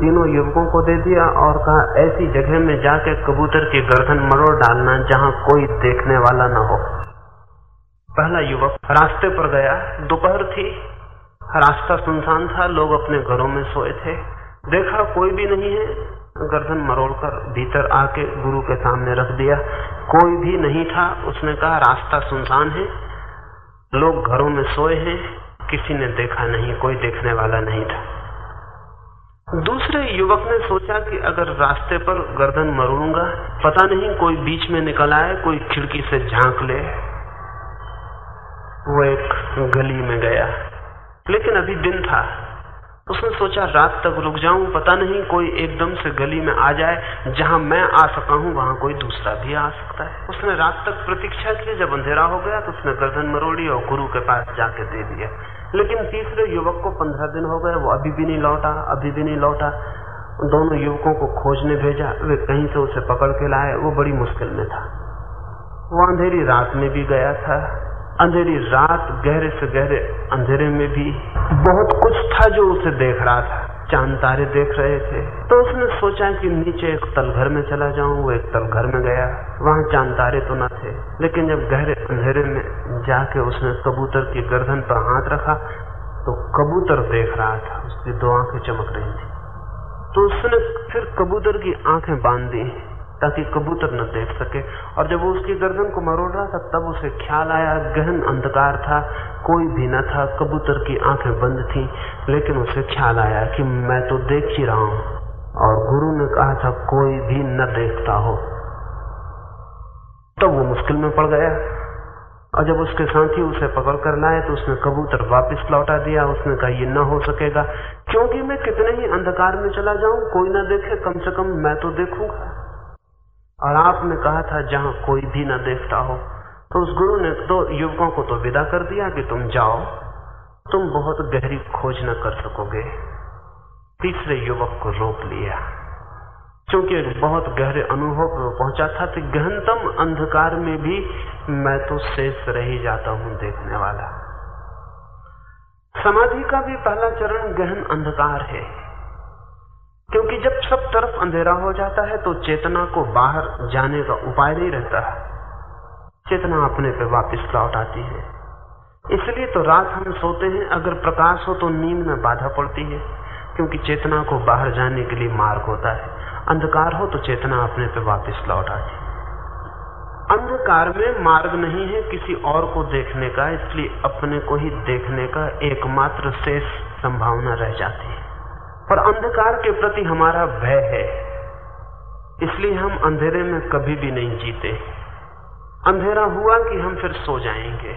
तीनों युवकों को दे दिया और कहा, ऐसी जगह में जाके कबूतर की गर्दन मरोड़ डालना जहाँ कोई देखने वाला न हो. पहला युवक रास्ते पर गया। दोपहर थी। रास्ता सुनसान था। लोग अपने घरों में सोए थे। देखा कोई भी नहीं है। गर्दन मरोड़कर भीतर आके गुरु के सामने रख दिया। कोई भी नहीं था। उसने कहा, रास्ता सुनसान है। लोग घरों में सोए हैं। किसी ने देखा नहीं। कोई देखने वाला नहीं था। दूसरे युवक ने सोचा कि अगर रास्ते पर गर्दन मरोड़ूँगा पता नहीं कोई बीच में निकल आए, कोई खिड़की से झाँक ले। वो एक गली में गया। लेकिन अभी दिन था। उसने सोचा, रात तक रुक जाऊँ, पता नहीं कोई एकदम से गली में आ जाए। जहाँ मैं आ सका हूँ, वहाँ कोई दूसरा भी आ सकता है। उसने रात तक प्रतीक्षा की, जब अंधेरा हो गया तो उसने गर्दन मरोड़ी और गुरु के पास जाके दे दिया। लेकिन तीसरे युवक को पंद्रह दिन हो गए, वो अभी भी नहीं लौटा, अभी भी नहीं लौटा। दोनों युवकों को खोजने भेजा, वे कहीं से उसे पकड़ के लाए, वो बड़ी मुश्किल में था। वो अंधेरी रात में भी गया था। अंधेरी रात गहरे से गहरे अंधेरे में भी बहुत कुछ था जो उसे देख रहा था। चाँद तारे देख रहे थे। तो उसने सोचा कि नीचे एक तलघर में चला जाऊँ, वो एक तलघर में गया। वहाँ चाँद तारे तो न थे, लेकिन जब गहरे अंधेरे में जाके उसने कबूतर की गर्दन पर हाथ रखा तो कबूतर देख रहा था। उसकी दो आँखें चमक रही थी। तो उसने फिर कबूतर की आँखें बाँध दी। ताकि कबूतर न देख सके। और जब वो उसकी गर्दन को मरोड़ रहा था, तब उसे ख्याल आया, गहन अंधकार था, कोई भी न था, कबूतर की आँखें बंद थी, लेकिन उसे ख्याल आया कि मैं तो देख ही रहा हूँ। और गुरु ने कहा था, कोई भी न देखता हो। तब वो मुश्किल में पड़ गया। और जब उसके साथी उसे पकड़ कर लाए तो उसने कबूतर वापस लौटा दिया। उसने कहा, ये न हो सकेगा। क्योंकि मैं कितने ही अंधकार में चला जाऊँ, कोई ना देखे, कम से कम मैं तो देखूँगा। और आपने कहा था, जहाँ कोई भी ना देखता हो। तो उस गुरु ने तो युवकों को तो विदा कर दिया कि तुम जाओ। तुम बहुत गहरी खोज न कर सकोगे। तीसरे युवक को रोक लिया। क्योंकि बहुत गहरे अनुभव पर पहुँचा था कि गहनतम अंधकार में भी मैं तो शेष रह ही जाता हूँ देखने वाला। समाधि का भी पहला चरण गहन अंधकार है। क्योंकि जब सब तरफ़ अंधेरा हो जाता है तो चेतना को बाहर जाने का उपाय नहीं रहता है। चेतना अपने पे वापस लौट आती है। इसलिए तो रात हम सोते हैं, अगर प्रकाश हो तो नींद में बाधा पड़ती है, क्योंकि चेतना को बाहर जाने के लिए मार्ग होता है। अंधकार हो तो चेतना अपने पे वापस लौट आती है। अंधकार में मार्ग नहीं है किसी और को देखने का, इसलिए अपने को ही देखने का एकमात्र शेष संभावना रह जाती है। पर अंधकार के प्रति हमारा भय है। इसलिए हम अंधेरे में कभी भी नहीं जीते। अंधेरा हुआ कि हम फिर सो जाएँगे।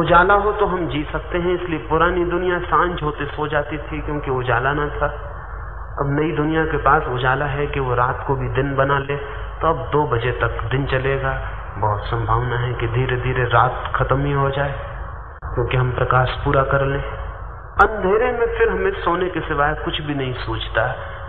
उजाला हो तो हम जी सकते हैं, इसलिए पुरानी दुनिया साँझ होते सो जाती थी क्योंकि उजाला ना था। अब नई दुनिया के पास उजाला है कि वो रात को भी दिन बना ले तो अब दो बजे तक दिन चलेगा। बहुत संभावना है कि धीरे धीरे रात खत्म ही हो जाए, क्योंकि हम प्रकाश पूरा कर लें। अंधेरे में फिर हमें सोने के सिवाय कुछ भी नहीं सोचता,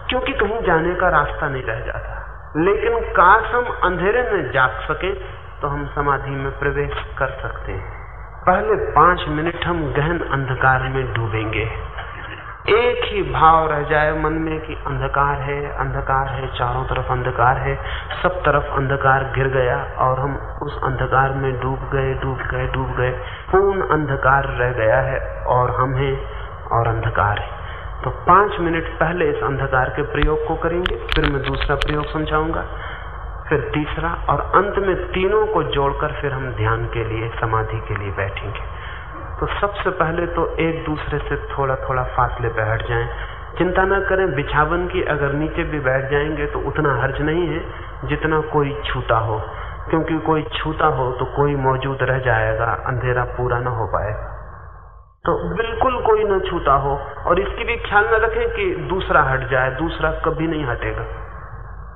क्योंकि कहीं जाने का रास्ता नहीं रह जाता। लेकिन काश हम अंधेरे में जाग सके तो हम समाधि में प्रवेश कर सकते हैं। पहले पाँच मिनट हम गहन अंधकार में डूबेंगे। एक ही भाव रह जाए मन में कि अंधकार है अंधकार है, चारों तरफ़ अंधकार है, सब तरफ़ अंधकार गिर गया और हम उस अंधकार में डूब गए डूब गए डूब गए। पूर्ण अंधकार रह गया है और हम हैं और अंधकार है। तो पाँच मिनट पहले इस अंधकार के प्रयोग को करेंगे, फिर मैं दूसरा प्रयोग समझाऊँगा, फिर तीसरा, और अंत में तीनों को जोड़कर फिर हम ध्यान के लिए, समाधि के लिए बैठेंगे। तो सबसे पहले तो एक दूसरे से थोड़ा थोड़ा फासले पे हट जाएँ। चिंता न करें, बिछावन की अगर नीचे भी बैठ जाएँगे तो उतना हर्ज नहीं है, जितना कोई छूता हो। क्योंकि कोई छूता हो तो कोई मौजूद रह जाएगा, अंधेरा पूरा न हो पाएगा। तो बिल्कुल कोई न छूता हो। और इसकी भी ख्याल न रखें कि दूसरा हट जाए, दूसरा कभी नहीं हटेगा।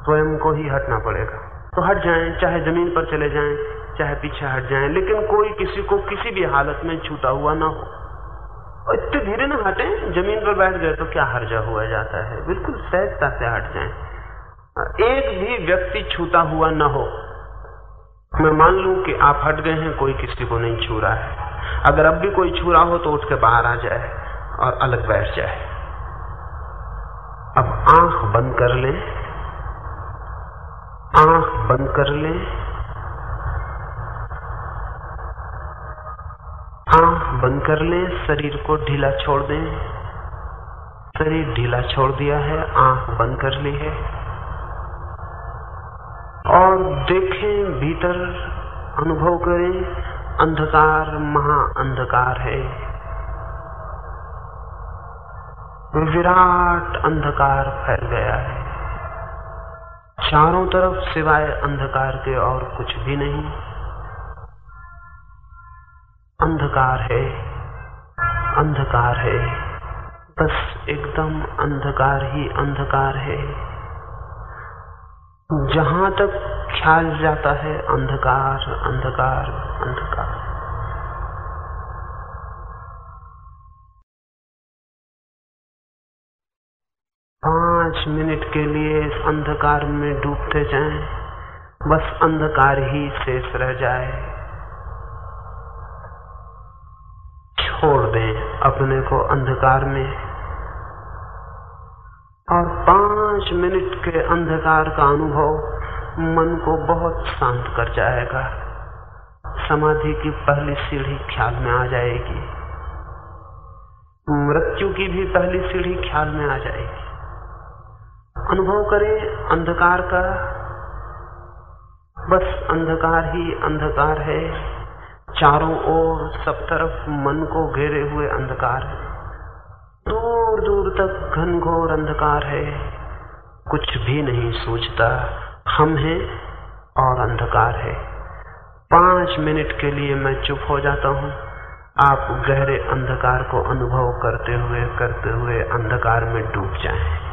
स्वयं को ही हटना पड़ेगा। तो हट जाएँ, चाहे ज़मीन पर चले जाएँ, चाहे पीछे हट जाएँ, लेकिन कोई किसी को किसी भी हालत में छूटा हुआ ना हो। और इतने धीरे ना हटे, ज़मीन पर बैठ गए तो क्या हर्जा हुआ जाता है? बिल्कुल सहजता से हट जाए। एक भी व्यक्ति छूता हुआ ना हो। मैं मान लू कि आप हट गए हैं, कोई किसी को नहीं छू रहा है। अगर अब भी कोई छू रहा हो तो उठ के बाहर आ जाए और अलग बैठ जाए। अब आँख बंद कर लें, आँख बंद कर लें, आँख बंद कर ले, शरीर को ढीला छोड़ दें। शरीर ढीला छोड़ दिया है, आँख बंद कर ली है। और देखें, भीतर अनुभव करें अंधकार, महा अंधकार है। विराट अंधकार फैल गया है। चारों तरफ़ सिवाय अंधकार के और कुछ भी नहीं। अंधकार है। अंधकार है। बस एकदम अंधकार ही अंधकार है। जहाँ तक ख्याल जाता है अंधकार अंधकार अंधकार। पाँच मिनट के लिए इस अंधकार में डूबते जाएँ, बस अंधकार ही शेष रह जाए। छोड़ दें अपने को अंधकार में। और पाँच मिनट के अंधकार का अनुभव मन को बहुत शांत कर जाएगा। समाधि की पहली सीढ़ी ख्याल में आ जाएगी। मृत्यु की भी पहली सीढ़ी ख्याल में आ जाएगी। अनुभव करें अंधकार का। बस अंधकार ही अंधकार है। चारों ओर सब तरफ़ मन को घेरे हुए अंधकार है। दूर दूर तक घनघोर अंधकार है। कुछ भी नहीं सोचता। हम हैं और अंधकार है पाँच मिनट के लिए मैं चुप हो जाता हूँ आप गहरे अंधकार को अनुभव करते हुए करते हुए अंधकार में डूब जाएँ।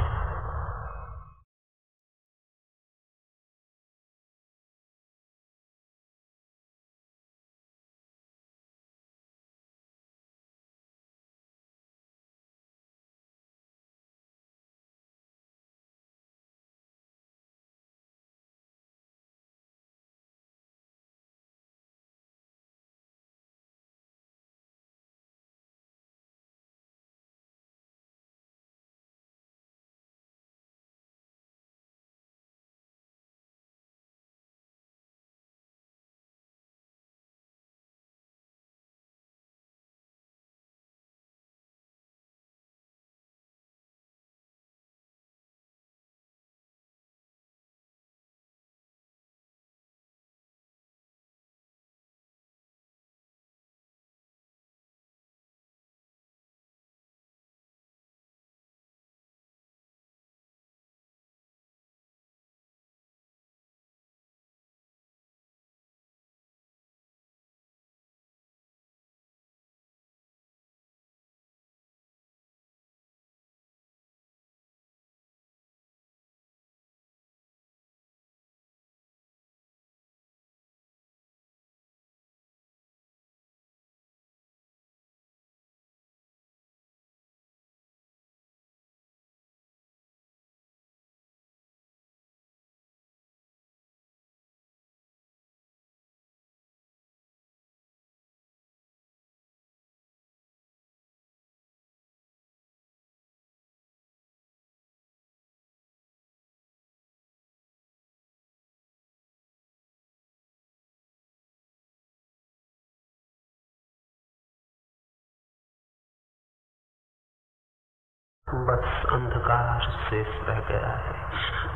बस अंधकार शेष रह गया है।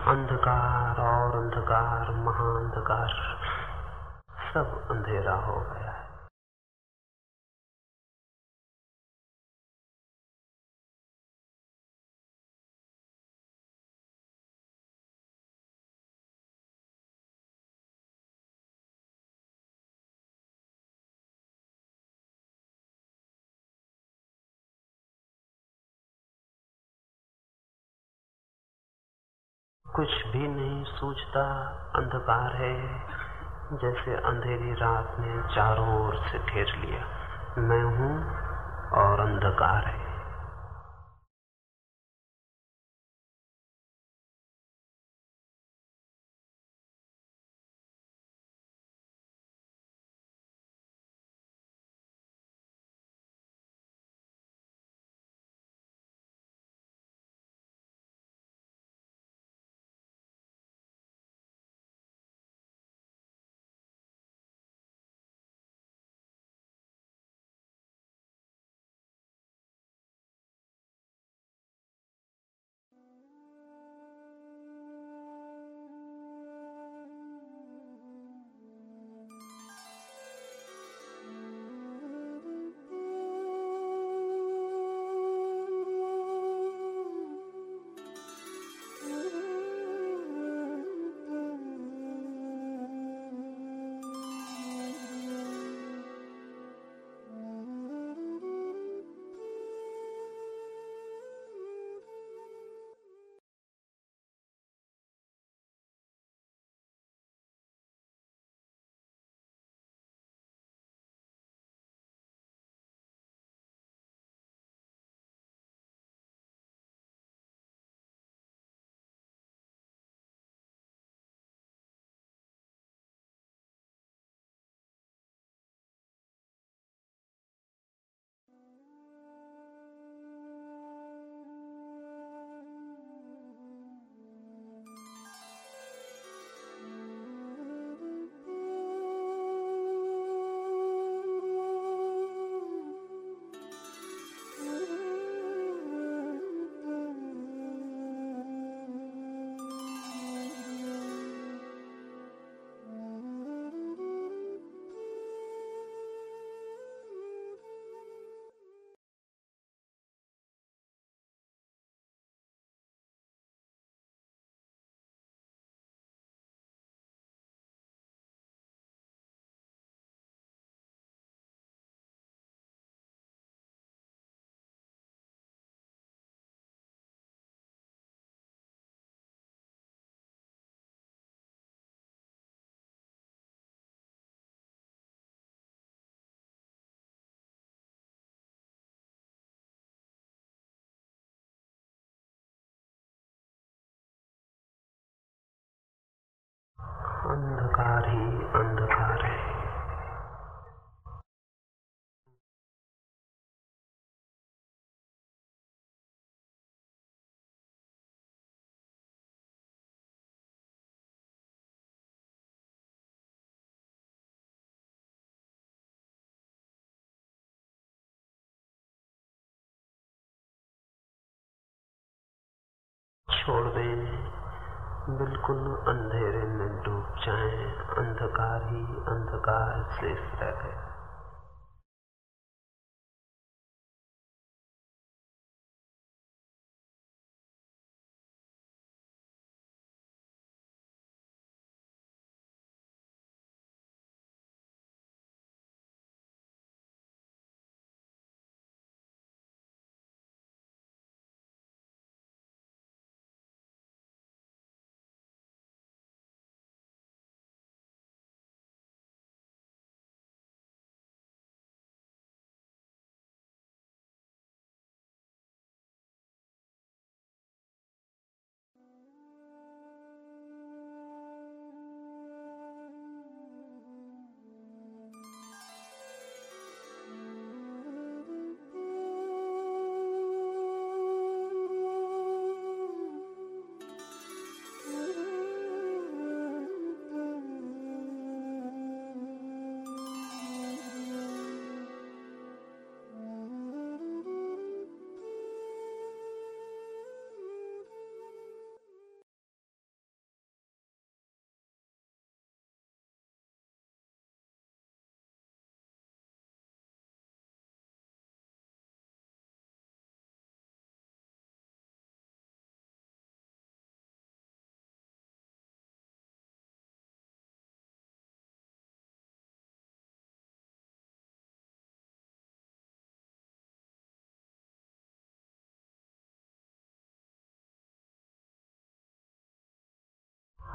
अंधकार और अंधकार महाअंधकार सब अंधेरा हो गया। कुछ भी नहीं सूझता, अंधकार है। जैसे अंधेरी रात ने चारों ओर से घेर लिया। मैं हूँ और अंधकार है। अंधकार ही अंधकार। है छोड़ दें। बिल्कुल अंधेरे में डूब जाएँ अंधकार ही अंधकार शेष रह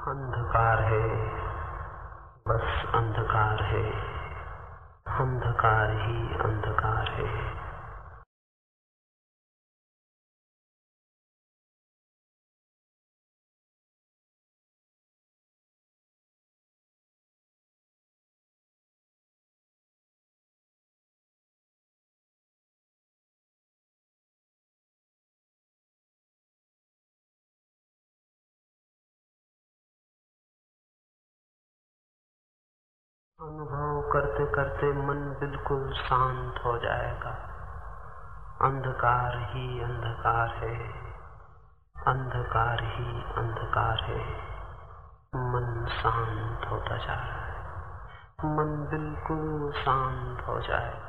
अंधकार है। बस अंधकार है। अंधकार ही अंधकार है। अनुभव करते करते मन बिल्कुल शांत हो जाएगा। अंधकार ही अंधकार है। अंधकार ही अंधकार है। मन शांत होता जा रहा है। मन बिल्कुल शांत हो जाएगा।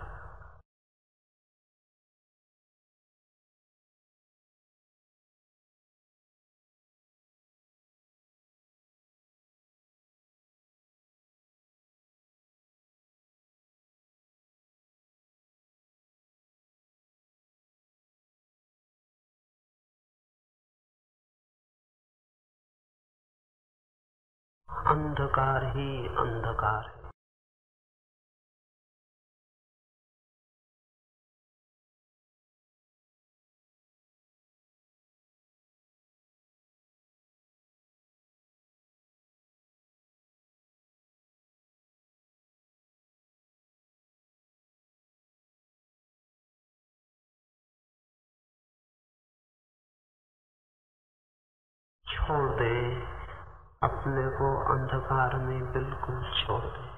अंधकार ही अंधकार है। छोड़ दे। अपने को अंधकार में बिल्कुल छोड़ दे।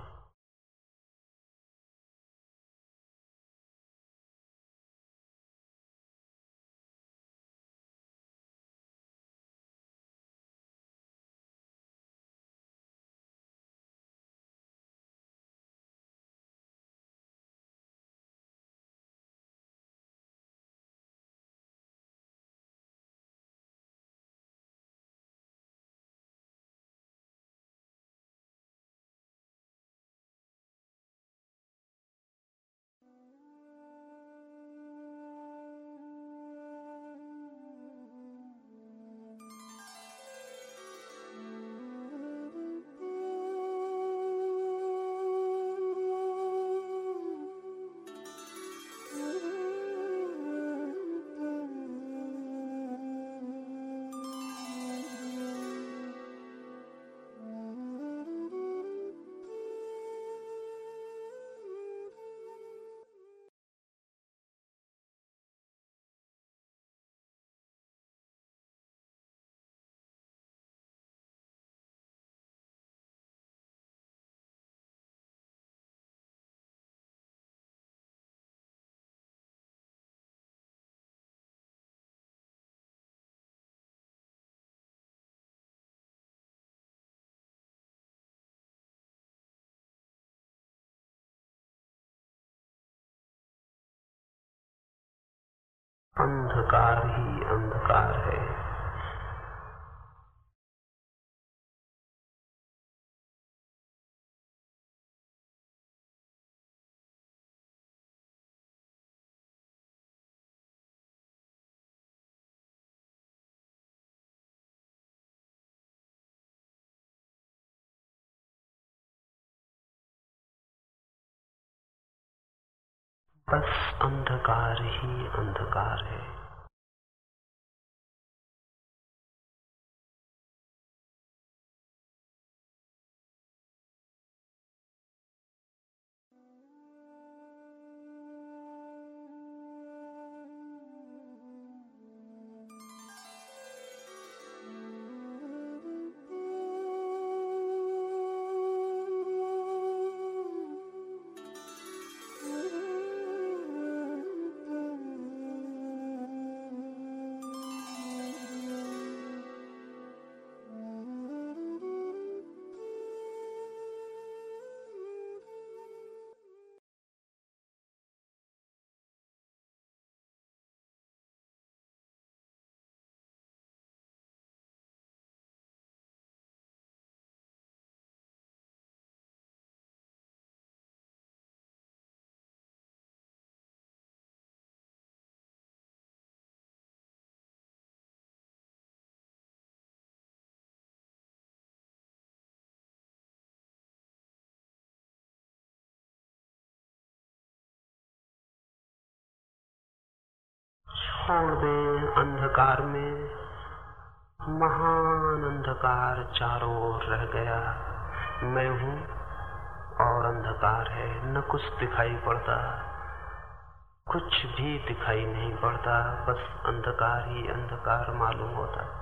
अंधकार ही अंधकार है। बस अंधकार ही अंधकार है। छोड़ दें अंधकार में, महान अंधकार चारों ओर रह गया। मैं हूँ और अंधकार है, न कुछ दिखाई पड़ता, कुछ भी दिखाई नहीं पड़ता, बस अंधकार ही अंधकार मालूम होता। डरे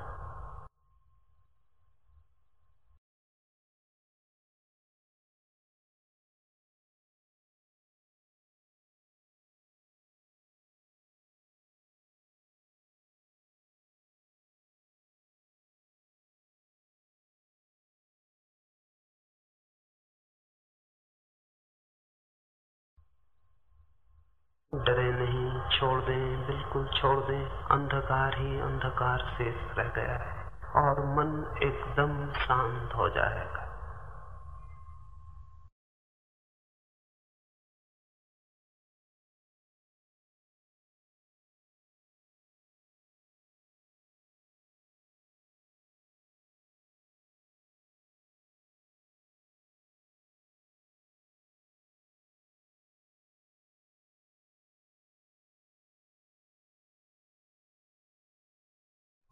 छोड़ दें, बिल्कुल छोड़ दें। अंधकार ही अंधकार शेष रह गया है और मन एकदम शांत हो जाएगा।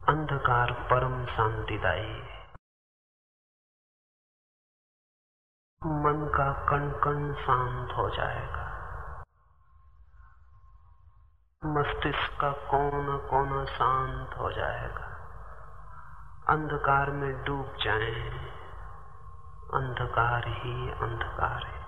अंधकार परम शांतिदायी। मन का कण कण शांत हो जाएगा। मस्तिष्क का कोना कोना शांत हो जाएगा। अंधकार में डूब जाएँ, अंधकार ही अंधकार है।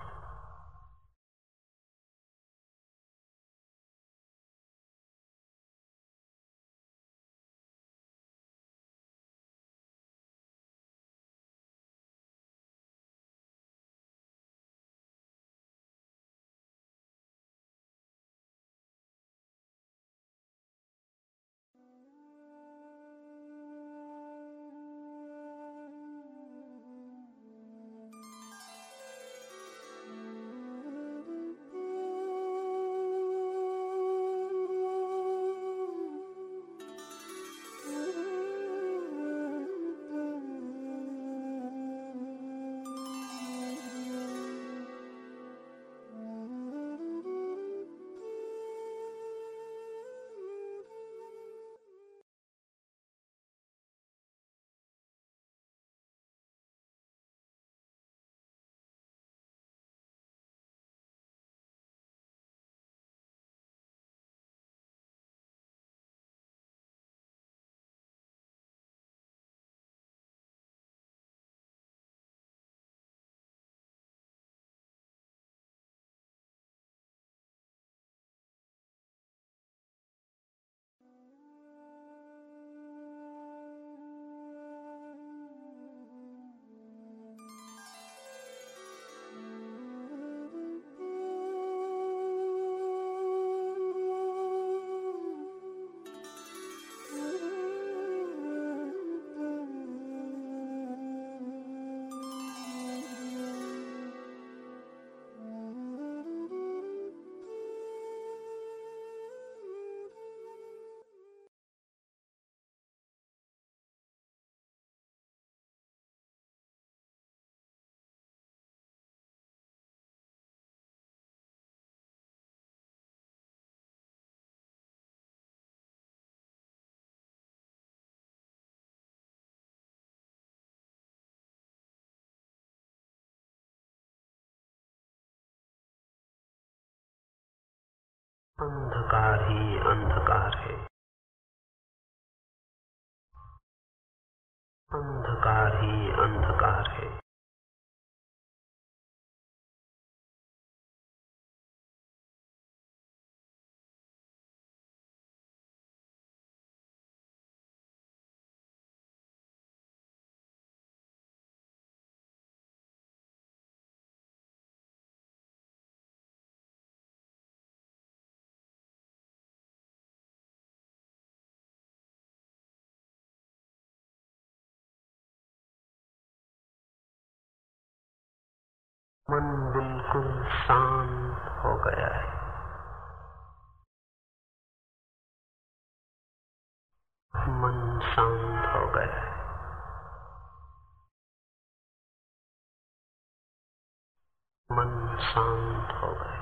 अंधकार ही अंधकार। मन बिल्कुल शांत हो गया है। मन शांत हो गया है। मन शांत हो गया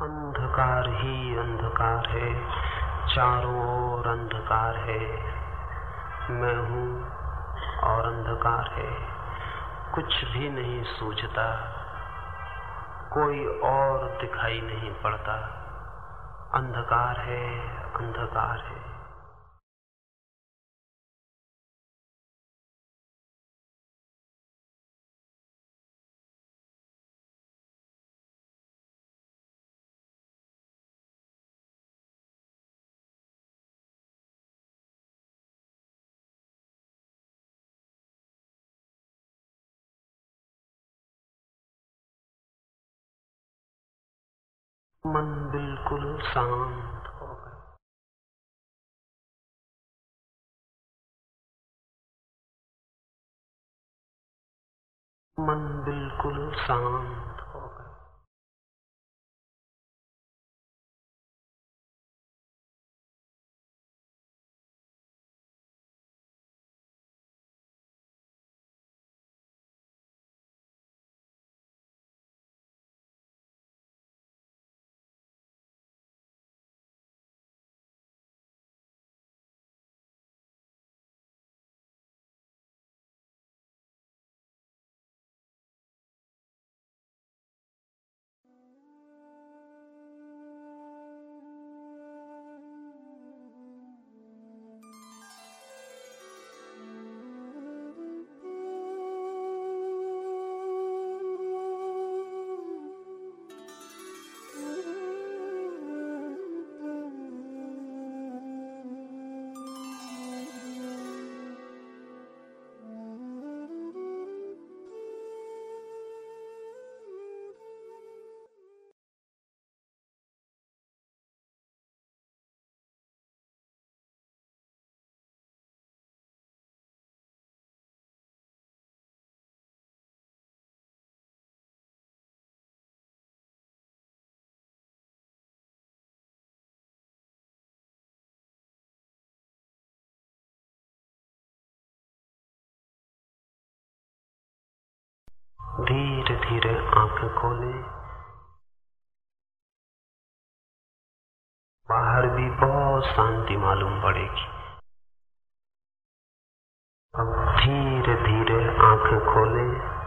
अंधकार ही अंधकार है। चारों ओर अंधकार है। मैं हूँ और अंधकार है। कुछ भी नहीं सूझता। कोई और दिखाई नहीं पड़ता। अंधकार है अंधकार है। मन बिल्कुल शांत हो गया। मन बिल्कुल शांत। धीरे धीरे आँखें खोले। बाहर भी बहुत शांति मालूम पड़ेगी। अब धीरे धीरे आँखें खोले।